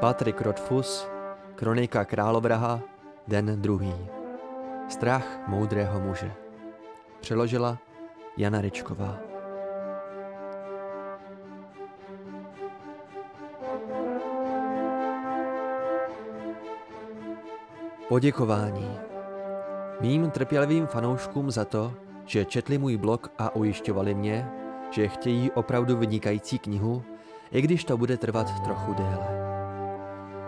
Patrik Rodfus, Kronika královraha, den druhý. Strach moudrého muže. Přeložila Jana Ričková. Poděkování. Mým trpělivým fanouškům za to, že četli můj blog a ujišťovali mě, že chtějí opravdu vynikající knihu, i když to bude trvat trochu déle.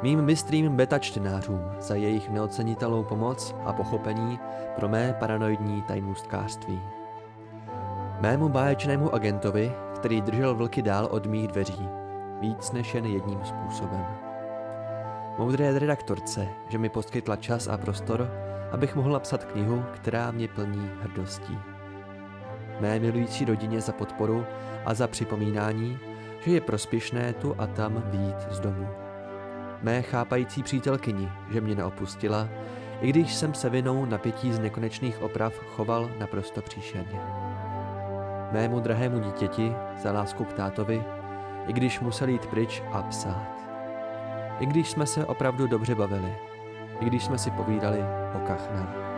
Mým mistrým beta čtenářům za jejich neocenitelnou pomoc a pochopení pro mé paranoidní tajnůstkářství. Mému báječnému agentovi, který držel vlky dál od mých dveří, víc než jen jedním způsobem. Moudré redaktorce, že mi poskytla čas a prostor, abych mohl napsat knihu, která mě plní hrdostí. Mé milující rodině za podporu a za připomínání, že je prospěšné tu a tam výjít z domu. Mé chápající přítelkyni, že mě neopustila, i když jsem se vinou napětí z nekonečných oprav choval naprosto příšerně. Mému drahému dítěti za lásku k tátovi, i když musel jít pryč a psát. I když jsme se opravdu dobře bavili, i když jsme si povídali o kachnách.